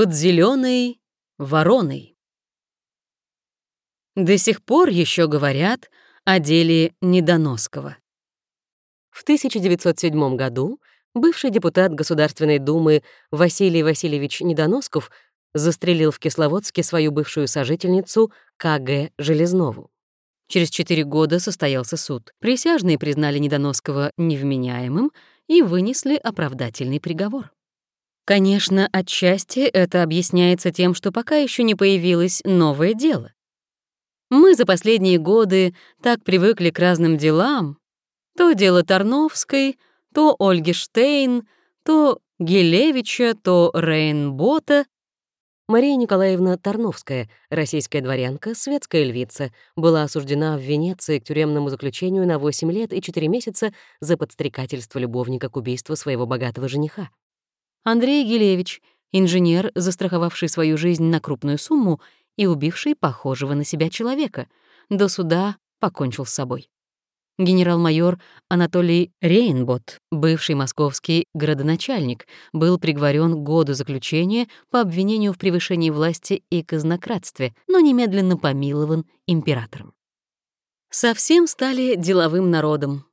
Под зеленой вороной. До сих пор еще говорят о деле Недоноского. В 1907 году бывший депутат Государственной Думы Василий Васильевич Недоносков застрелил в Кисловодске свою бывшую сожительницу К.Г. Железнову. Через четыре года состоялся суд. Присяжные признали Недоноского невменяемым и вынесли оправдательный приговор. Конечно, отчасти это объясняется тем, что пока еще не появилось новое дело. Мы за последние годы так привыкли к разным делам. То дело Тарновской, то Ольги Штейн, то Гелевича, то Рейнбота. Мария Николаевна Тарновская, российская дворянка, светская львица, была осуждена в Венеции к тюремному заключению на 8 лет и 4 месяца за подстрекательство любовника к убийству своего богатого жениха. Андрей Гелевич, инженер, застраховавший свою жизнь на крупную сумму и убивший похожего на себя человека, до суда покончил с собой. Генерал-майор Анатолий Рейнбот, бывший московский градоначальник, был приговорен к году заключения по обвинению в превышении власти и казнократстве, но немедленно помилован императором. Совсем стали деловым народом.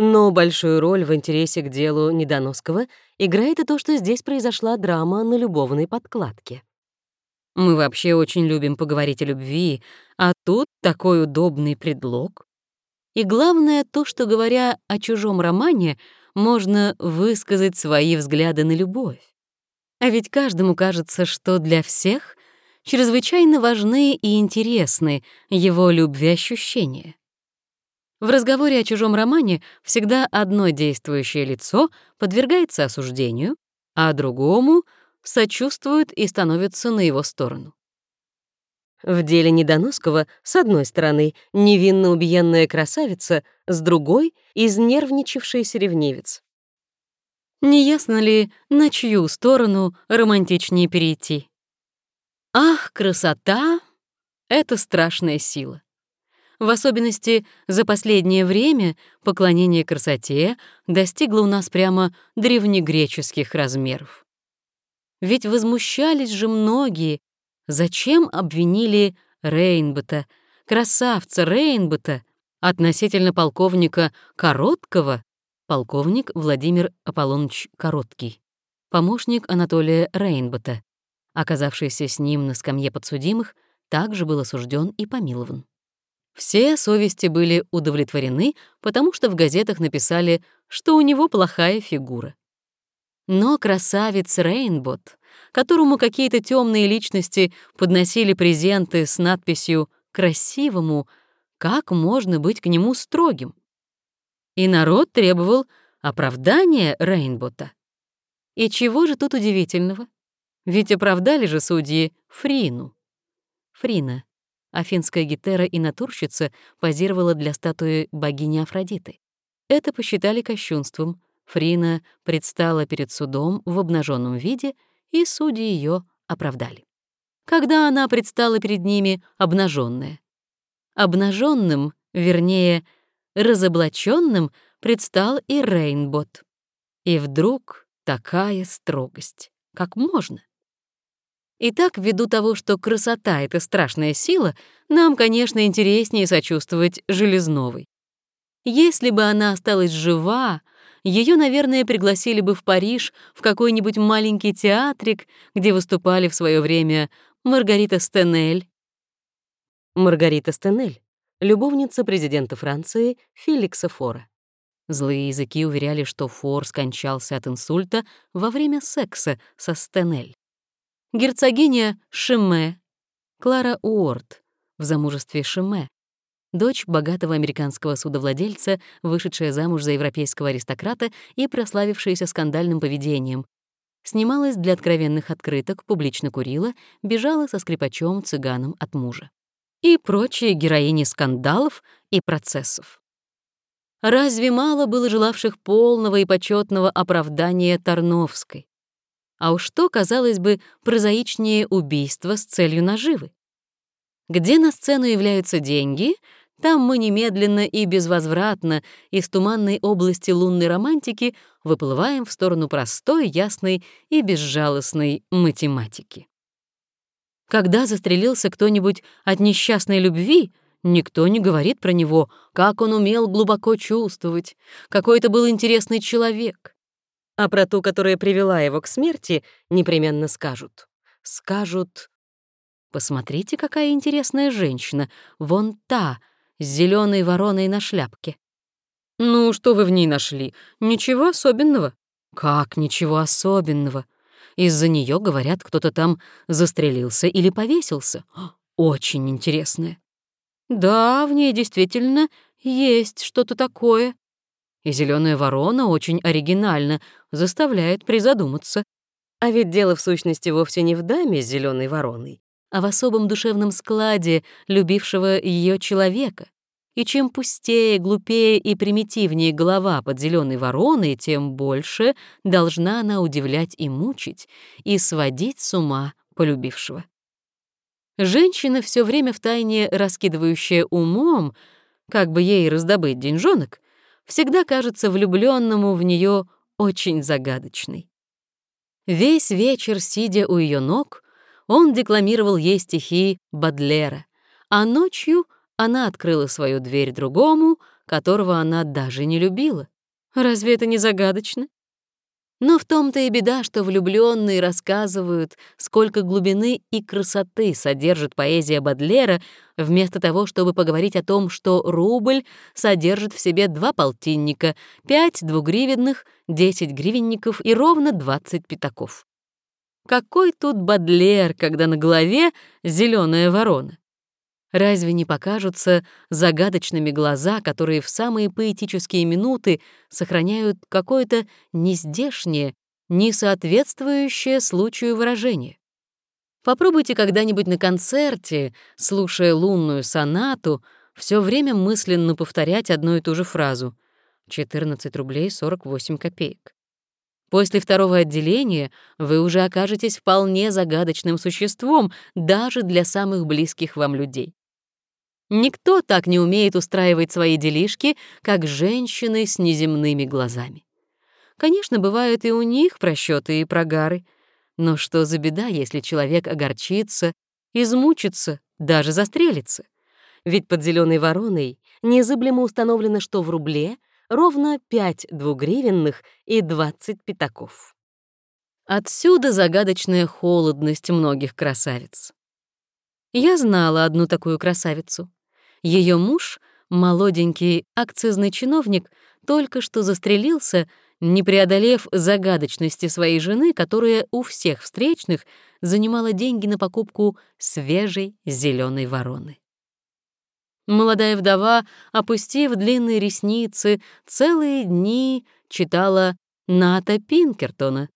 Но большую роль в интересе к делу Недоносского играет и то, что здесь произошла драма на любовной подкладке. Мы вообще очень любим поговорить о любви, а тут такой удобный предлог. И главное то, что, говоря о чужом романе, можно высказать свои взгляды на любовь. А ведь каждому кажется, что для всех чрезвычайно важны и интересны его любви-ощущения. В разговоре о чужом романе всегда одно действующее лицо подвергается осуждению, а другому сочувствует и становится на его сторону. В деле Недоносского, с одной стороны, невинно убиенная красавица, с другой — изнервничавшийся ревнивец. Неясно ли, на чью сторону романтичнее перейти? Ах, красота — это страшная сила. В особенности за последнее время поклонение красоте достигло у нас прямо древнегреческих размеров. Ведь возмущались же многие, зачем обвинили Рейнбота, красавца Рейнбота, относительно полковника Короткого, полковник Владимир Аполлоныч Короткий, помощник Анатолия Рейнбота, оказавшийся с ним на скамье подсудимых, также был осужден и помилован. Все совести были удовлетворены, потому что в газетах написали, что у него плохая фигура. Но красавец Рейнбот, которому какие-то темные личности подносили презенты с надписью «красивому», как можно быть к нему строгим? И народ требовал оправдания Рейнбота. И чего же тут удивительного? Ведь оправдали же судьи Фрину. Фрина Афинская гетера и натурщица позировала для статуи богини Афродиты. Это посчитали кощунством. Фрина предстала перед судом в обнаженном виде, и судьи ее оправдали. Когда она предстала перед ними обнаженная, обнаженным, вернее, разоблаченным, предстал и Рейнбот. И вдруг такая строгость. Как можно? Итак, ввиду того, что красота — это страшная сила, нам, конечно, интереснее сочувствовать Железновой. Если бы она осталась жива, ее, наверное, пригласили бы в Париж в какой-нибудь маленький театрик, где выступали в свое время Маргарита Стенель. Маргарита Стенель — любовница президента Франции Феликса Фора. Злые языки уверяли, что Фор скончался от инсульта во время секса со Стенель. Герцогиня Шиме, Клара Уорд, в замужестве Шиме, дочь богатого американского судовладельца, вышедшая замуж за европейского аристократа и прославившаяся скандальным поведением. Снималась для откровенных открыток, публично курила, бежала со скрипачом-цыганом от мужа. И прочие героини скандалов и процессов. Разве мало было желавших полного и почетного оправдания Тарновской? А уж что, казалось бы, прозаичнее убийства с целью наживы? Где на сцену являются деньги, там мы немедленно и безвозвратно из туманной области лунной романтики выплываем в сторону простой, ясной и безжалостной математики. Когда застрелился кто-нибудь от несчастной любви, никто не говорит про него, как он умел глубоко чувствовать, какой это был интересный человек. А про ту, которая привела его к смерти, непременно скажут. Скажут, посмотрите, какая интересная женщина, вон та, с зеленой вороной на шляпке. Ну, что вы в ней нашли? Ничего особенного. Как ничего особенного? Из-за нее, говорят, кто-то там застрелился или повесился. Очень интересное. Да, в ней действительно есть что-то такое. И зеленая ворона очень оригинально заставляет призадуматься. А ведь дело в сущности вовсе не в даме с зеленой вороной, а в особом душевном складе любившего ее человека. И чем пустее, глупее и примитивнее голова под зеленой вороной, тем больше должна она удивлять и мучить, и сводить с ума полюбившего. Женщина, все время втайне раскидывающая умом, как бы ей раздобыть деньжонок, всегда кажется влюбленному в нее очень загадочной. Весь вечер, сидя у ее ног, он декламировал ей стихи Бадлера, а ночью — она открыла свою дверь другому, которого она даже не любила. Разве это не загадочно? Но в том-то и беда, что влюбленные рассказывают, сколько глубины и красоты содержит поэзия Бадлера, вместо того, чтобы поговорить о том, что рубль содержит в себе два полтинника, пять двугривенных, десять гривенников и ровно двадцать пятаков. Какой тут Бадлер, когда на голове зеленая ворона? Разве не покажутся загадочными глаза, которые в самые поэтические минуты сохраняют какое-то нездешнее, не соответствующее случаю выражение? Попробуйте когда-нибудь на концерте, слушая лунную сонату, все время мысленно повторять одну и ту же фразу «14 рублей 48 копеек». После второго отделения вы уже окажетесь вполне загадочным существом даже для самых близких вам людей. Никто так не умеет устраивать свои делишки, как женщины с неземными глазами. Конечно, бывают и у них просчеты и прогары, но что за беда, если человек огорчится, измучится, даже застрелится? Ведь под зеленой вороной незыблемо установлено, что в рубле ровно 5 двугривенных и 20 пятаков. Отсюда загадочная холодность многих красавиц. Я знала одну такую красавицу. Ее муж, молоденький акцизный чиновник, только что застрелился, не преодолев загадочности своей жены, которая у всех встречных занимала деньги на покупку свежей зеленой вороны. Молодая вдова, опустив длинные ресницы, целые дни читала Ната Пинкертона.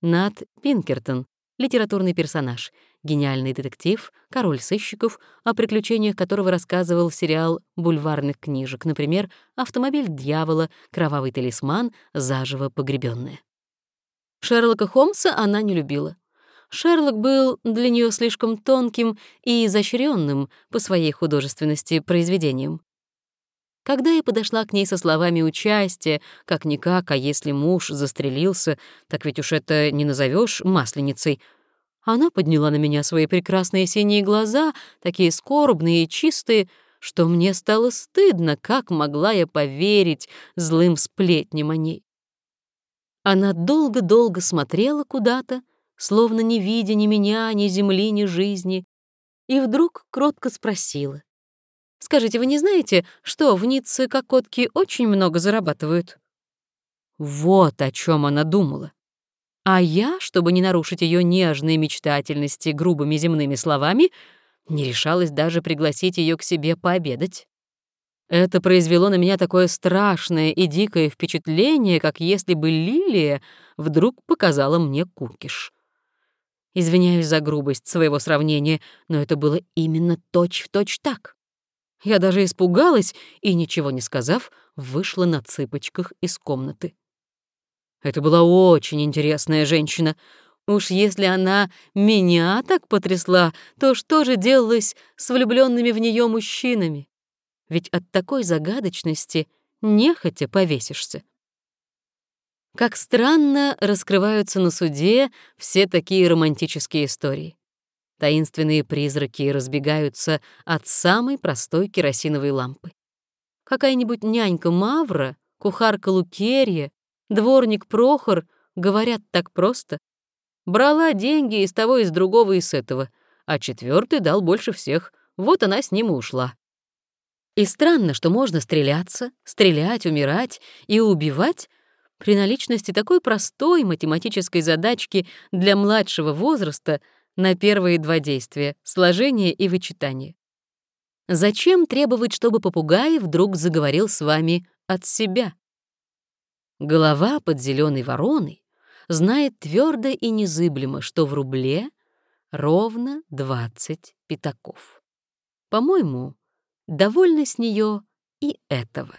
Нат Пинкертон — литературный персонаж, гениальный детектив, король сыщиков, о приключениях которого рассказывал сериал бульварных книжек, например, «Автомобиль дьявола», «Кровавый талисман», «Заживо погребенная». Шерлока Холмса она не любила. Шерлок был для нее слишком тонким и изощренным по своей художественности произведением. Когда я подошла к ней со словами участия, как-никак, а если муж застрелился, так ведь уж это не назовешь масленицей — она подняла на меня свои прекрасные синие глаза, такие скорбные и чистые, что мне стало стыдно, как могла я поверить злым сплетням о ней. Она долго-долго смотрела куда-то, словно не видя ни меня, ни земли, ни жизни, и вдруг кротко спросила. «Скажите, вы не знаете, что в Ницце кокотки очень много зарабатывают?» Вот о чем она думала. А я, чтобы не нарушить ее нежные мечтательности грубыми земными словами, не решалась даже пригласить ее к себе пообедать. Это произвело на меня такое страшное и дикое впечатление, как если бы Лилия вдруг показала мне кукиш. Извиняюсь за грубость своего сравнения, но это было именно точь-в-точь точь так. Я даже испугалась и, ничего не сказав, вышла на цыпочках из комнаты. Это была очень интересная женщина. Уж если она меня так потрясла, то что же делалось с влюбленными в нее мужчинами? Ведь от такой загадочности нехотя повесишься. Как странно раскрываются на суде все такие романтические истории. Таинственные призраки разбегаются от самой простой керосиновой лампы. Какая-нибудь нянька Мавра, кухарка Лукерья, дворник Прохор говорят так просто. Брала деньги из того, из другого, из этого, а четвертый дал больше всех, вот она с ним и ушла. И странно, что можно стреляться, стрелять, умирать и убивать при наличности такой простой математической задачки для младшего возраста на первые два действия — сложение и вычитание. Зачем требовать, чтобы попугай вдруг заговорил с вами от себя? Голова под зеленой вороной знает твердо и незыблемо, что в рубле ровно 20 пятаков. По-моему, довольно с нее и этого.